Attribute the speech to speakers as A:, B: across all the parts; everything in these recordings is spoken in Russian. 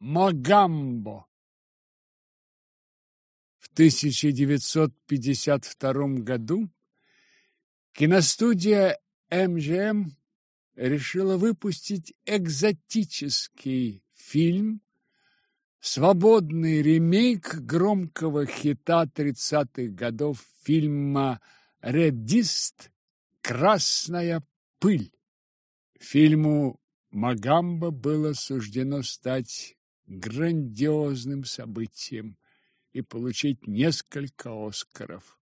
A: Магамбо. В 1952 году киностудия МЖМ решила выпустить экзотический фильм свободный ремейк громкого хита 30-х годов фильма «Редист. Красная пыль». Фильму Магамба было суждено стать грандиозным событием и получить несколько Оскаров.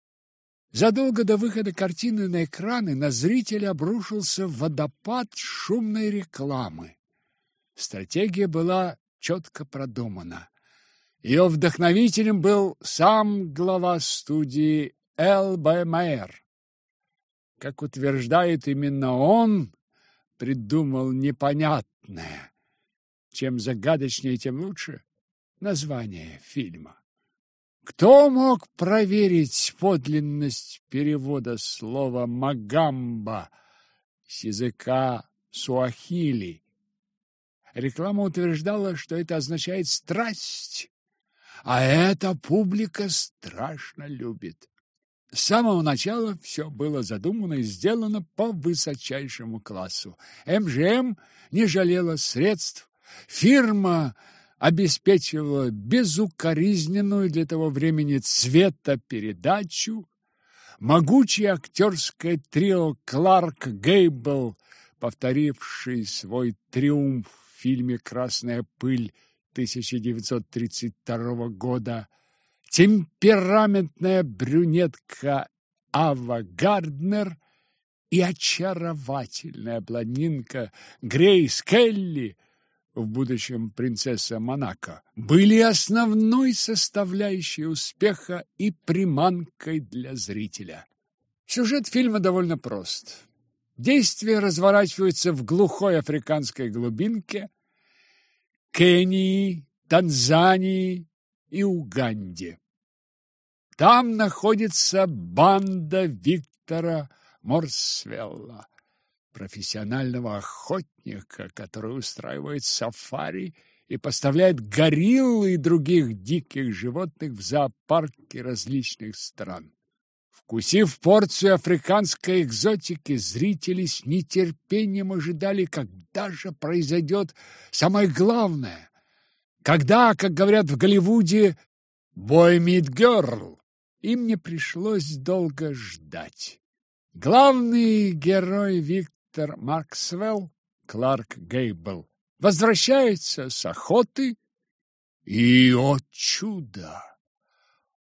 A: Задолго до выхода картины на экраны на зрителя обрушился водопад шумной рекламы. Стратегия была четко продумана. Ее вдохновителем был сам глава студии Л.Б. Майер. Как утверждает именно он, придумал непонятное. Чем загадочнее, тем лучше название фильма. Кто мог проверить подлинность перевода слова «магамба» с языка суахили? Реклама утверждала, что это означает «страсть», а эта публика страшно любит. С самого начала все было задумано и сделано по высочайшему классу. МЖМ не жалела средств, фирма обеспечивала безукоризненную для того времени цветопередачу, могучее актерское трио Кларк Гейбл, повторивший свой триумф в фильме «Красная пыль» 1932 года, темпераментная брюнетка Ава Гарднер и очаровательная блондинка Грейс Келли, в будущем принцесса Монако, были основной составляющей успеха и приманкой для зрителя. Сюжет фильма довольно прост. Действие разворачивается в глухой африканской глубинке Кении, Танзании и Уганде. Там находится банда Виктора Морсвелла, профессионального охотника, который устраивает сафари и поставляет гориллы и других диких животных в зоопарки различных стран. Вкусив порцию африканской экзотики, зрители с нетерпением ожидали, когда же произойдет самое главное. Когда, как говорят в Голливуде, «Boy meet girl», им не пришлось долго ждать. Главный герой Виктор Максвелл, Кларк Гейбл, возвращается с охоты, и, о чудо!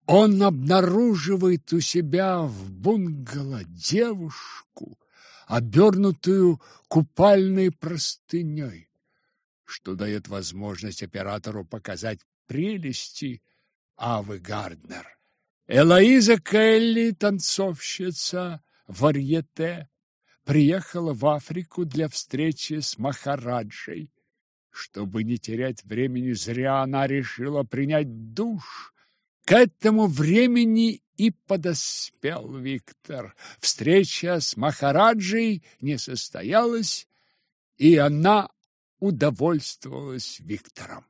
A: Он обнаруживает у себя в бунгало девушку, обернутую купальной простыней, что дает возможность оператору показать прелести Авы Гарднер. Элоиза Келли, танцовщица варьете, приехала в Африку для встречи с Махараджей. Чтобы не терять времени зря, она решила принять душ. К этому времени и подоспел Виктор. Встреча с Махараджей не состоялась, и она удовольствовалась Виктором.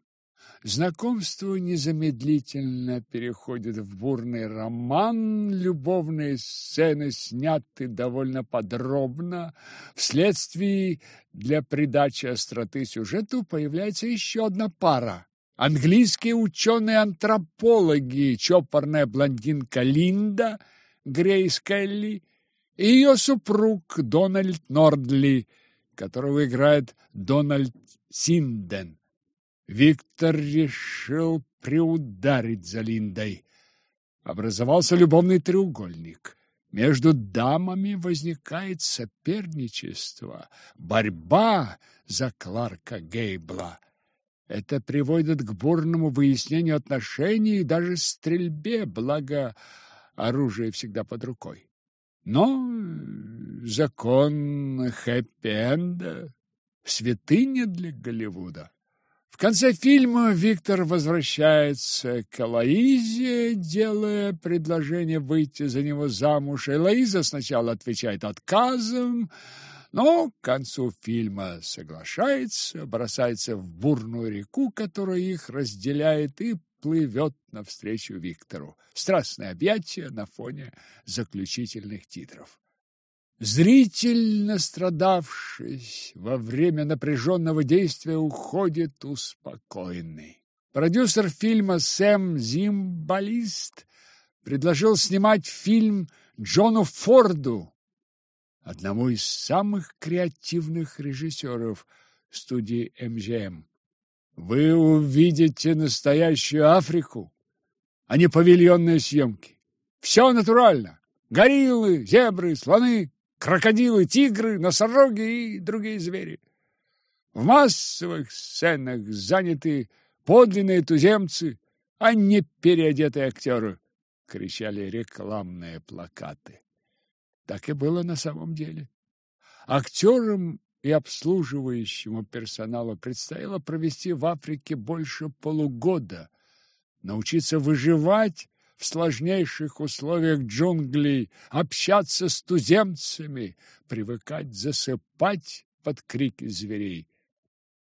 A: Знакомство незамедлительно переходит в бурный роман, любовные сцены сняты довольно подробно. Вследствие для придачи остроты сюжету появляется еще одна пара. Английские ученые-антропологи, чопорная блондинка Линда, Грейс Келли и ее супруг Дональд Нордли, которого играет Дональд Синден. Виктор решил приударить за Линдой. Образовался любовный треугольник. Между дамами возникает соперничество, борьба за Кларка Гейбла. Это приводит к бурному выяснению отношений и даже стрельбе, благо оружие всегда под рукой. Но закон хэппи-энда — святыня для Голливуда. В конце фильма Виктор возвращается к Элоизе, делая предложение выйти за него замуж. Элоиза сначала отвечает отказом, но к концу фильма соглашается, бросается в бурную реку, которая их разделяет, и плывет навстречу Виктору. Страстное объятие на фоне заключительных титров. Зритель, настрадавшись, во время напряженного действия уходит успокоенный. Продюсер фильма Сэм Зимбалист предложил снимать фильм Джону Форду, одному из самых креативных режиссеров студии МЖМ. Вы увидите настоящую Африку, а не павильонные съемки. Все натурально. Гориллы, зебры, слоны, крокодилы, тигры, носороги и другие звери. В массовых сценах заняты подлинные туземцы, а не переодетые актеры, кричали рекламные плакаты. Так и было на самом деле. Актерам и обслуживающему персоналу предстояло провести в Африке больше полугода, научиться выживать в сложнейших условиях джунглей, общаться с туземцами, привыкать засыпать под крики зверей.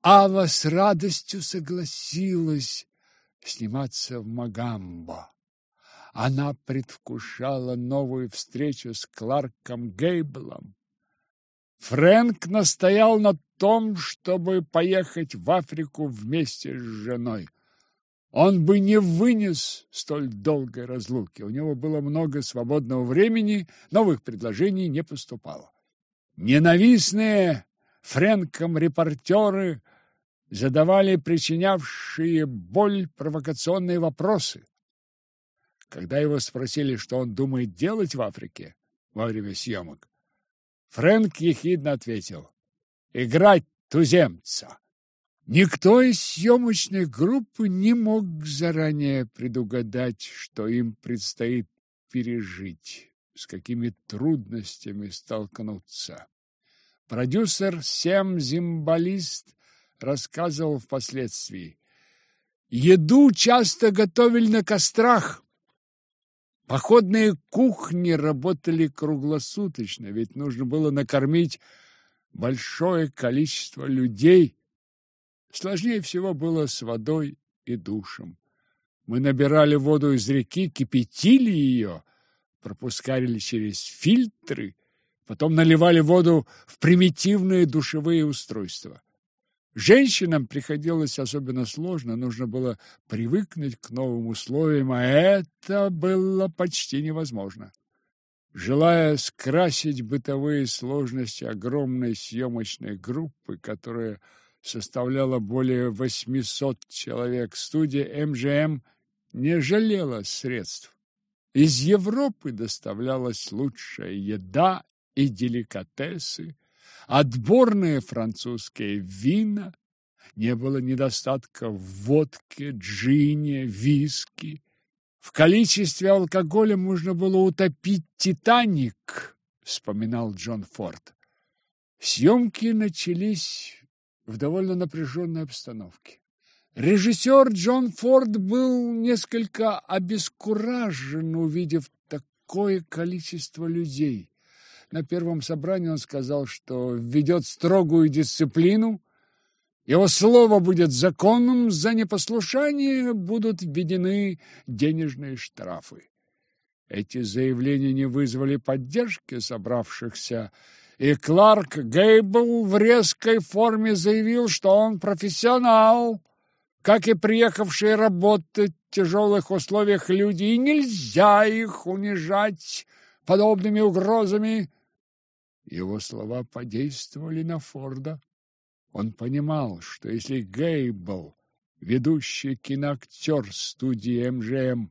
A: Ава с радостью согласилась сниматься в Магамбо. Она предвкушала новую встречу с Кларком Гейблом. Фрэнк настоял на том, чтобы поехать в Африку вместе с женой. Он бы не вынес столь долгой разлуки. У него было много свободного времени, новых предложений не поступало. Ненавистные Фрэнком репортеры задавали причинявшие боль провокационные вопросы. Когда его спросили, что он думает делать в Африке во время съемок, Фрэнк ехидно ответил «Играть туземца». Никто из съемочной группы не мог заранее предугадать, что им предстоит пережить, с какими трудностями столкнуться. Продюсер Сем Зимбалист рассказывал впоследствии. Еду часто готовили на кострах, Походные кухни работали круглосуточно, ведь нужно было накормить большое количество людей. Сложнее всего было с водой и душем. Мы набирали воду из реки, кипятили ее, пропускали через фильтры, потом наливали воду в примитивные душевые устройства. Женщинам приходилось особенно сложно, нужно было привыкнуть к новым условиям, а это было почти невозможно. Желая скрасить бытовые сложности огромной съемочной группы, которая составляла более 800 человек, студия МЖМ не жалела средств. Из Европы доставлялась лучшая еда и деликатесы, отборные французские вина, не было недостатка в водке, джине, виски. В количестве алкоголя можно было утопить «Титаник», вспоминал Джон Форд. Съемки начались в довольно напряженной обстановке. Режиссер Джон Форд был несколько обескуражен, увидев такое количество людей. На первом собрании он сказал, что введет строгую дисциплину, его слово будет законным, за непослушание будут введены денежные штрафы. Эти заявления не вызвали поддержки собравшихся, и Кларк Гейбл в резкой форме заявил, что он профессионал, как и приехавшие работать в тяжелых условиях люди, и нельзя их унижать подобными угрозами. Его слова подействовали на Форда. Он понимал, что если Гейбл, ведущий киноактер студии МЖМ,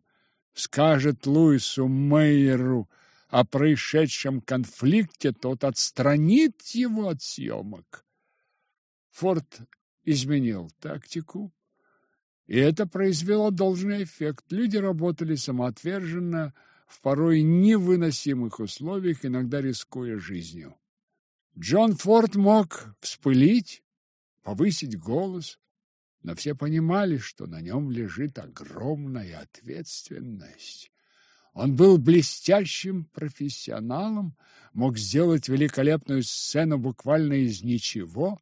A: скажет Луису Мейеру о происшедшем конфликте, тот отстранит его от съемок. Форд изменил тактику, и это произвело должный эффект. Люди работали самоотверженно, в порой невыносимых условиях, иногда рискуя жизнью. Джон Форд мог вспылить, повысить голос, но все понимали, что на нем лежит огромная ответственность. Он был блестящим профессионалом, мог сделать великолепную сцену буквально из ничего.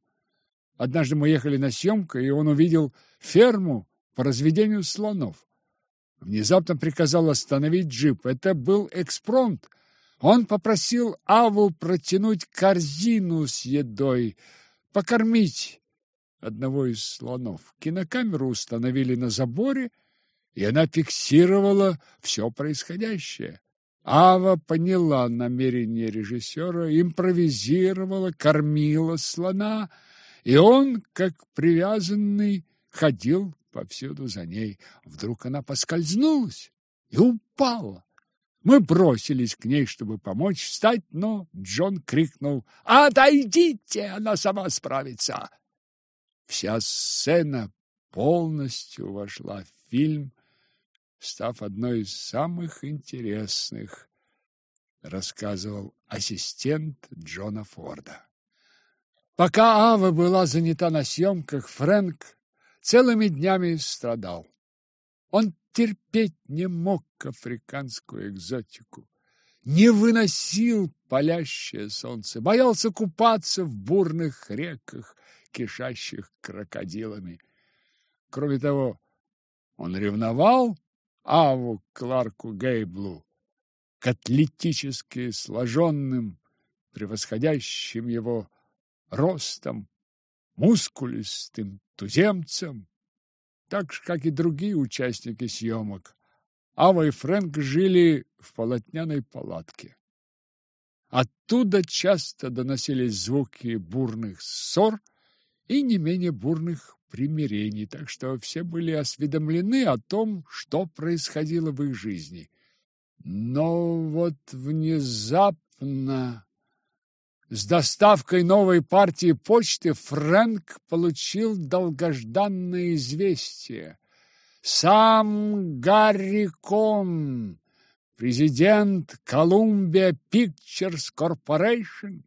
A: Однажды мы ехали на съемку, и он увидел ферму по разведению слонов. Внезапно приказал остановить джип. Это был экспромт. Он попросил Аву протянуть корзину с едой, покормить одного из слонов. Кинокамеру установили на заборе, и она фиксировала все происходящее. Ава поняла намерение режиссера, импровизировала, кормила слона, и он, как привязанный, ходил повсюду за ней. Вдруг она поскользнулась и упала. Мы бросились к ней, чтобы помочь встать, но Джон крикнул «Отойдите, она сама справится!» Вся сцена полностью вошла в фильм, став одной из самых интересных, рассказывал ассистент Джона Форда. Пока Ава была занята на съемках, Фрэнк целыми днями страдал. Он терпеть не мог африканскую экзотику, не выносил палящее солнце, боялся купаться в бурных реках, кишащих крокодилами. Кроме того, он ревновал Аву Кларку Гейблу, к атлетически сложенным, превосходящим его ростом, мускулистым туземцам, так же, как и другие участники съемок. Ава и Фрэнк жили в полотняной палатке. Оттуда часто доносились звуки бурных ссор и не менее бурных примирений, так что все были осведомлены о том, что происходило в их жизни. Но вот внезапно с доставкой новой партии почты Фрэнк получил долгожданное известие. Сам Гарри Кон, президент Columbia Pictures Corporation,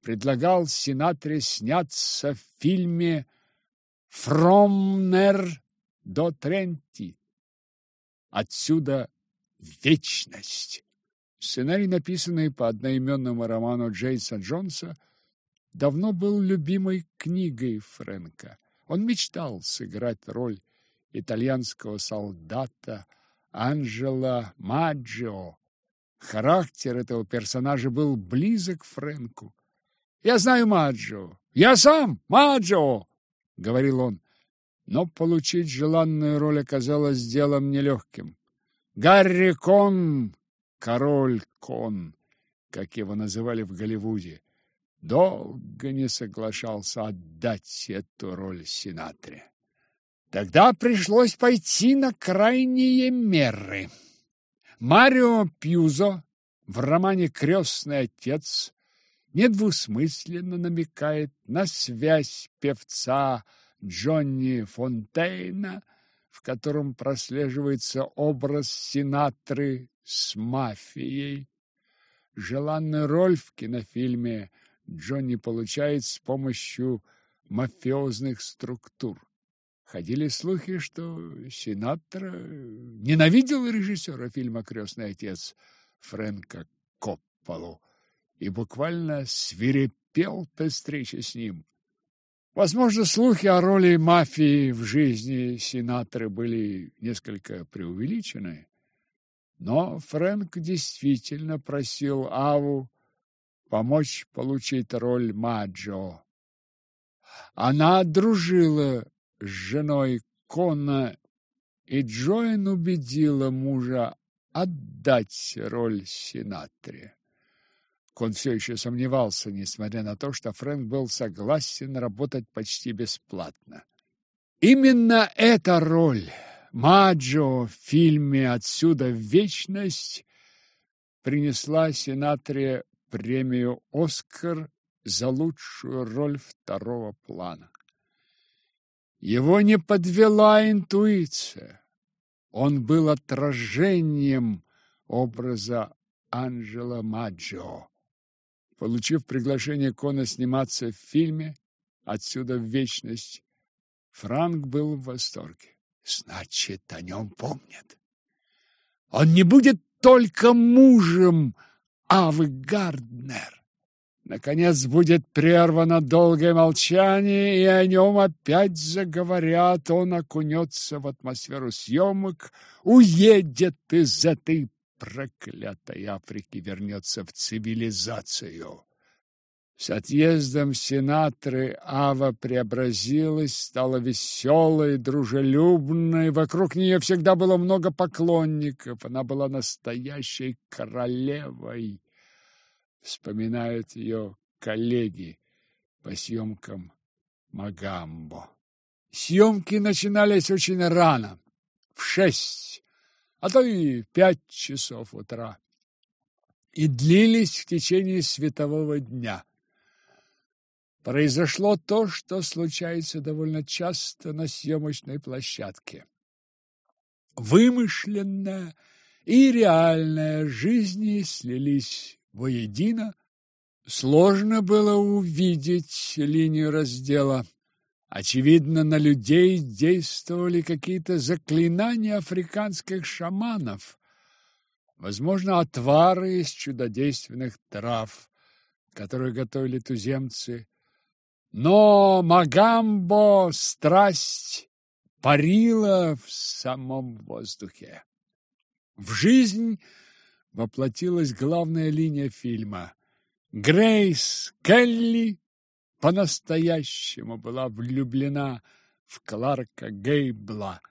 A: предлагал Синатре сняться в фильме «Фромнер до Тренти». Отсюда вечность. Сценарий, написанный по одноименному роману Джейса Джонса, давно был любимой книгой Фрэнка. Он мечтал сыграть роль итальянского солдата Анджело Маджио. Характер этого персонажа был близок Фрэнку. «Я знаю Маджио! Я сам Маджио!» — говорил он. Но получить желанную роль оказалось делом нелегким. Гарри Кон король Кон, как его называли в Голливуде, долго не соглашался отдать эту роль Синатре. Тогда пришлось пойти на крайние меры. Марио Пьюзо в романе «Крестный отец» недвусмысленно намекает на связь певца Джонни Фонтейна, в котором прослеживается образ Синатры с мафией. Желанную роль в кинофильме Джонни получает с помощью мафиозных структур. Ходили слухи, что Синатра ненавидел режиссера фильма «Крестный отец» Фрэнка Копполу и буквально свирепел при встрече с ним. Возможно, слухи о роли мафии в жизни Синатры были несколько преувеличены. Но Фрэнк действительно просил Аву помочь получить роль Маджо. Она дружила с женой Кона, и Джоэн убедила мужа отдать роль Синатре. Кон все еще сомневался, несмотря на то, что Фрэнк был согласен работать почти бесплатно. Именно эта роль Маджо в фильме «Отсюда в вечность» принесла Синатре премию «Оскар» за лучшую роль второго плана. Его не подвела интуиция. Он был отражением образа Анджела Маджо. Получив приглашение Кона сниматься в фильме «Отсюда в вечность», Франк был в восторге. Значит, о нем помнят. Он не будет только мужем Авы Гарднер. Наконец будет прервано долгое молчание, и о нем опять заговорят. Он окунется в атмосферу съемок, уедет из этой проклятой Африки, вернется в цивилизацию. С отъездом сенаторы Ава преобразилась, стала веселой, дружелюбной. Вокруг нее всегда было много поклонников. Она была настоящей королевой. Вспоминают ее коллеги по съемкам Магамбо. Съемки начинались очень рано, в шесть, а то и пять часов утра, и длились в течение светового дня произошло то, что случается довольно часто на съемочной площадке. Вымышленная и реальная жизни слились воедино. Сложно было увидеть линию раздела. Очевидно, на людей действовали какие-то заклинания африканских шаманов. Возможно, отвары из чудодейственных трав, которые готовили туземцы, но Магамбо страсть парила в самом воздухе. В жизнь воплотилась главная линия фильма. Грейс Келли по-настоящему была влюблена в Кларка Гейбла.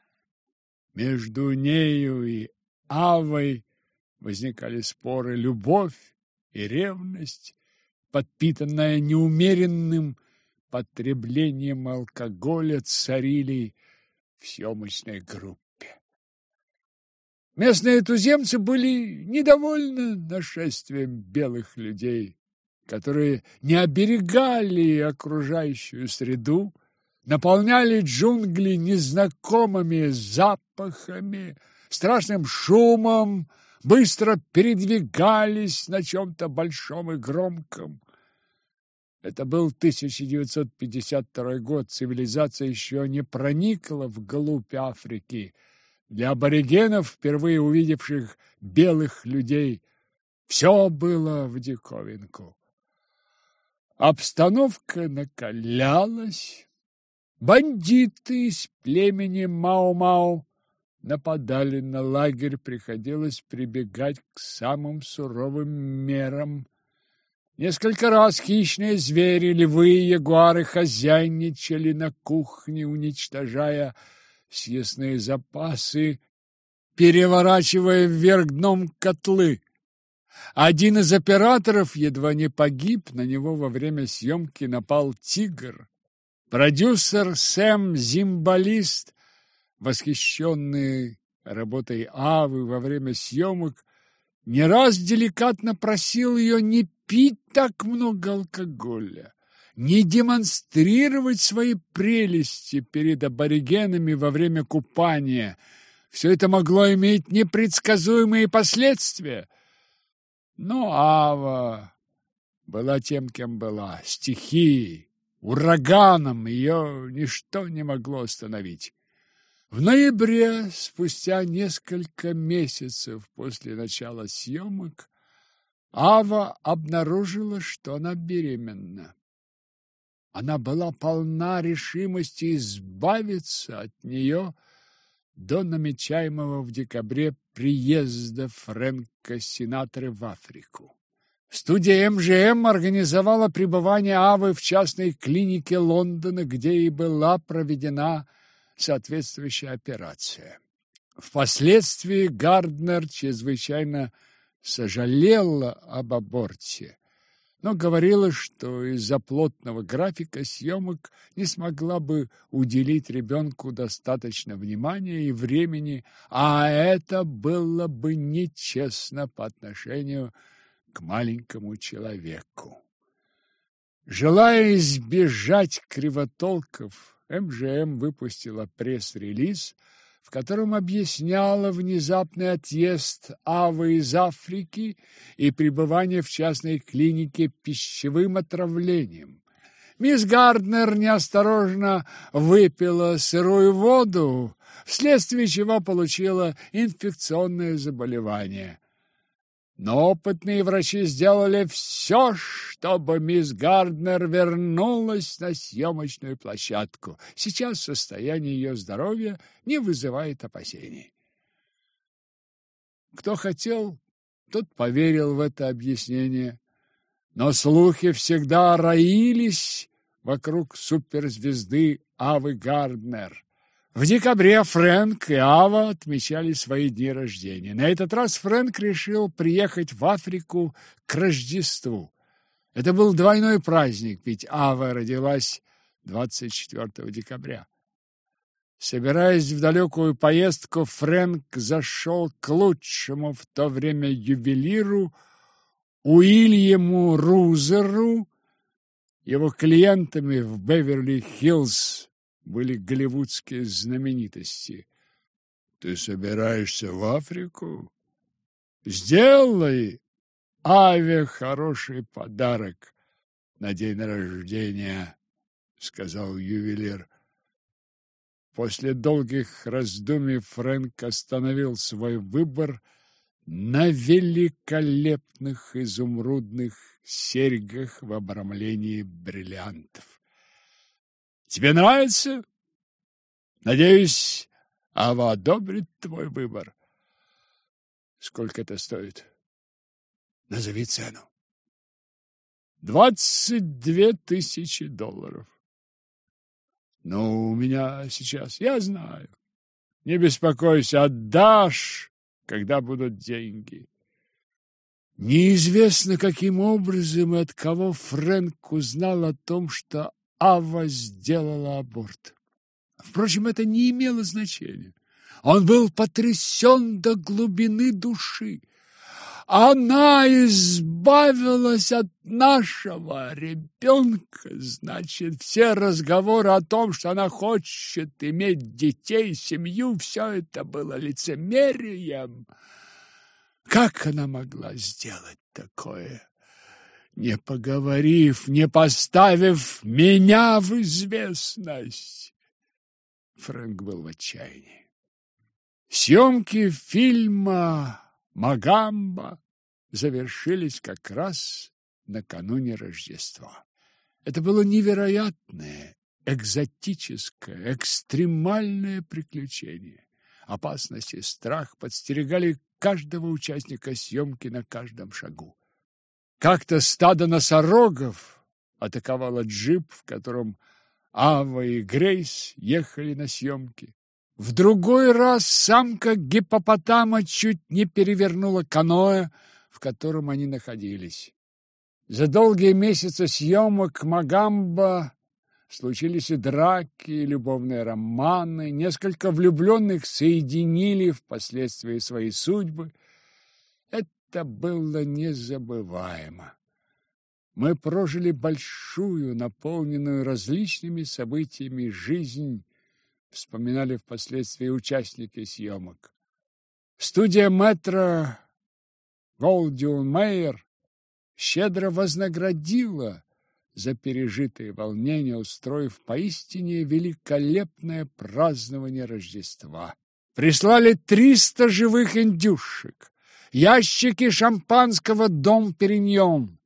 A: Между нею и Авой возникали споры, любовь и ревность, подпитанная неумеренным потреблением алкоголя царили в съемочной группе. Местные туземцы были недовольны нашествием белых людей, которые не оберегали окружающую среду, наполняли джунгли незнакомыми запахами, страшным шумом, быстро передвигались на чем-то большом и громком. Это был 1952 год. Цивилизация еще не проникла вглубь Африки. Для аборигенов, впервые увидевших белых людей, все было в диковинку. Обстановка накалялась. Бандиты из племени Мау-Мау нападали на лагерь, приходилось прибегать к самым суровым мерам. Несколько раз хищные звери, львы и ягуары хозяйничали на кухне, уничтожая съестные запасы, переворачивая вверх дном котлы. Один из операторов едва не погиб, на него во время съемки напал тигр. Продюсер Сэм Зимбалист, восхищенный работой Авы во время съемок, не раз деликатно просил ее не пить так много алкоголя, не демонстрировать свои прелести перед аборигенами во время купания. Все это могло иметь непредсказуемые последствия. Но Ава была тем, кем была, стихией, ураганом, ее ничто не могло остановить. В ноябре, спустя несколько месяцев после начала съемок, Ава обнаружила, что она беременна. Она была полна решимости избавиться от нее до намечаемого в декабре приезда Фрэнка Синатры в Африку. Студия МЖМ организовала пребывание Авы в частной клинике Лондона, где и была проведена соответствующая операция. Впоследствии Гарднер чрезвычайно сожалела об аборте, но говорила, что из-за плотного графика съемок не смогла бы уделить ребенку достаточно внимания и времени, а это было бы нечестно по отношению к маленькому человеку. Желая избежать кривотолков, МЖМ выпустила пресс-релиз, в котором объясняла внезапный отъезд Авы из Африки и пребывание в частной клинике пищевым отравлением. Мисс Гарднер неосторожно выпила сырую воду, вследствие чего получила инфекционное заболевание. Но опытные врачи сделали все, чтобы мисс Гарднер вернулась на съемочную площадку. Сейчас состояние ее здоровья не вызывает опасений. Кто хотел, тот поверил в это объяснение. Но слухи всегда роились вокруг суперзвезды Авы Гарднер. В декабре Фрэнк и Ава отмечали свои дни рождения. На этот раз Фрэнк решил приехать в Африку к Рождеству. Это был двойной праздник, ведь Ава родилась 24 декабря. Собираясь в далекую поездку, Фрэнк зашел к лучшему в то время ювелиру Уильяму Рузеру. Его клиентами в Беверли-Хиллз были голливудские знаменитости. Ты собираешься в Африку? Сделай Аве хороший подарок на день рождения, сказал ювелир. После долгих раздумий Фрэнк остановил свой выбор на великолепных изумрудных серьгах в обрамлении бриллиантов. Тебе нравится? Надеюсь, Ава одобрит твой выбор. Сколько это стоит? Назови цену. Двадцать две тысячи долларов. Ну, у меня сейчас, я знаю. Не беспокойся, отдашь, когда будут деньги. Неизвестно, каким образом и от кого Фрэнк узнал о том, что Ава сделала аборт. Впрочем, это не имело значения. Он был потрясен до глубины души. Она избавилась от нашего ребенка. Значит, все разговоры о том, что она хочет иметь детей, семью, все это было лицемерием. Как она могла сделать такое? Не поговорив, не поставив меня в известность. Фрэнк был в отчаянии. Съемки фильма «Магамба» завершились как раз накануне Рождества. Это было невероятное, экзотическое, экстремальное приключение. Опасность и страх подстерегали каждого участника съемки на каждом шагу. Как-то стадо носорогов атаковало джип, в котором Ава и Грейс ехали на съемки. В другой раз самка гипопотама чуть не перевернула каноэ, в котором они находились. За долгие месяцы съемок Магамба случились и драки, и любовные романы, несколько влюбленных соединили впоследствии свои судьбы – это было незабываемо. Мы прожили большую, наполненную различными событиями жизнь, вспоминали впоследствии участники съемок. Студия метро Голдион Мейер щедро вознаградила за пережитые волнения, устроив поистине великолепное празднование Рождества. Прислали триста живых индюшек, ящики шампанского «Дом Периньон»,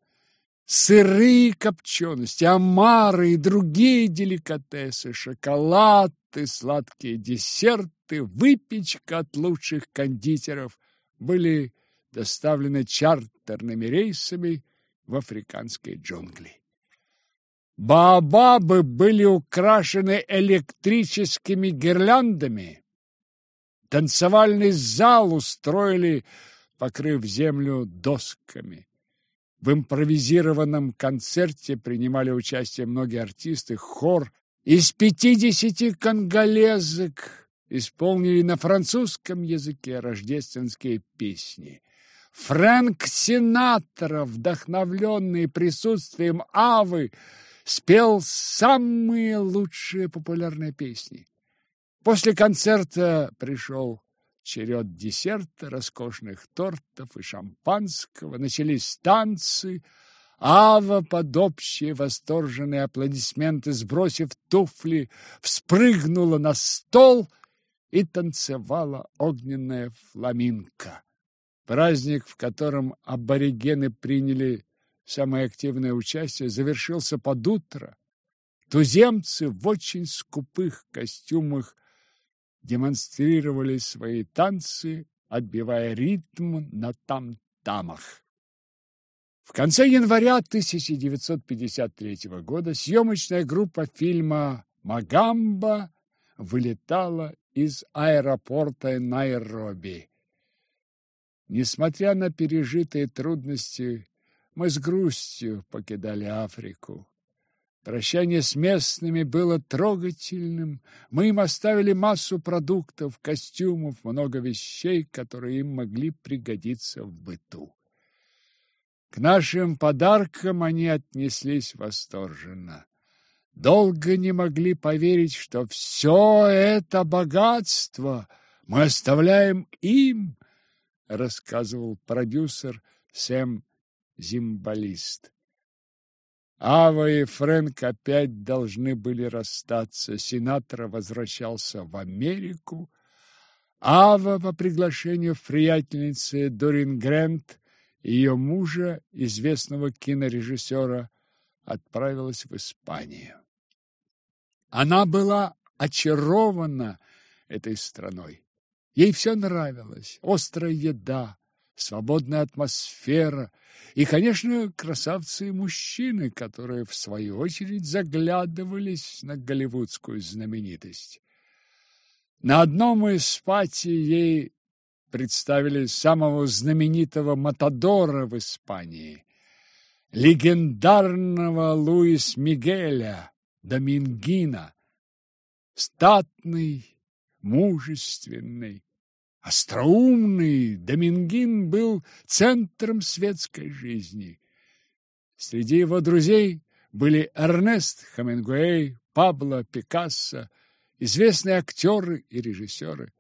A: сырые копчености, омары и другие деликатесы, шоколад и сладкие десерты, выпечка от лучших кондитеров были доставлены чартерными рейсами в африканские джунгли. Баобабы были украшены электрическими гирляндами. Танцевальный зал устроили покрыв землю досками. В импровизированном концерте принимали участие многие артисты, хор из пятидесяти конголезок исполнили на французском языке рождественские песни. Фрэнк Синатра, вдохновленный присутствием Авы, спел самые лучшие популярные песни. После концерта пришел черед десерта, роскошных тортов и шампанского, начались танцы, Ава под общие восторженные аплодисменты, сбросив туфли, вспрыгнула на стол и танцевала огненная фламинка. Праздник, в котором аборигены приняли самое активное участие, завершился под утро. Туземцы в очень скупых костюмах демонстрировали свои танцы, отбивая ритм на там-тамах. В конце января 1953 года съемочная группа фильма «Магамба» вылетала из аэропорта Найроби. Несмотря на пережитые трудности, мы с грустью покидали Африку. Прощание с местными было трогательным. Мы им оставили массу продуктов, костюмов, много вещей, которые им могли пригодиться в быту. К нашим подаркам они отнеслись восторженно. Долго не могли поверить, что все это богатство мы оставляем им, рассказывал продюсер Сэм Зимбалист. Ава и Фрэнк опять должны были расстаться. Сенатор возвращался в Америку. Ава по приглашению приятельницы Дорин Грент и ее мужа, известного кинорежиссера, отправилась в Испанию. Она была очарована этой страной. Ей все нравилось. Острая еда, свободная атмосфера и, конечно, красавцы и мужчины, которые, в свою очередь, заглядывались на голливудскую знаменитость. На одном из пати ей представили самого знаменитого Матадора в Испании, легендарного Луис Мигеля Домингина, статный, мужественный, Остроумный Домингин был центром светской жизни. Среди его друзей были Эрнест Хемингуэй, Пабло Пикассо, известные актеры и режиссеры.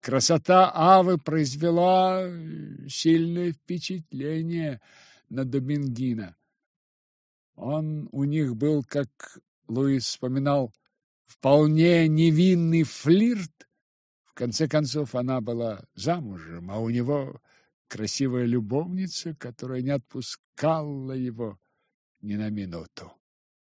A: Красота Авы произвела сильное впечатление на Домингина. Он у них был, как Луис вспоминал, вполне невинный флирт, в конце концов, она была замужем, а у него красивая любовница, которая не отпускала его ни на минуту.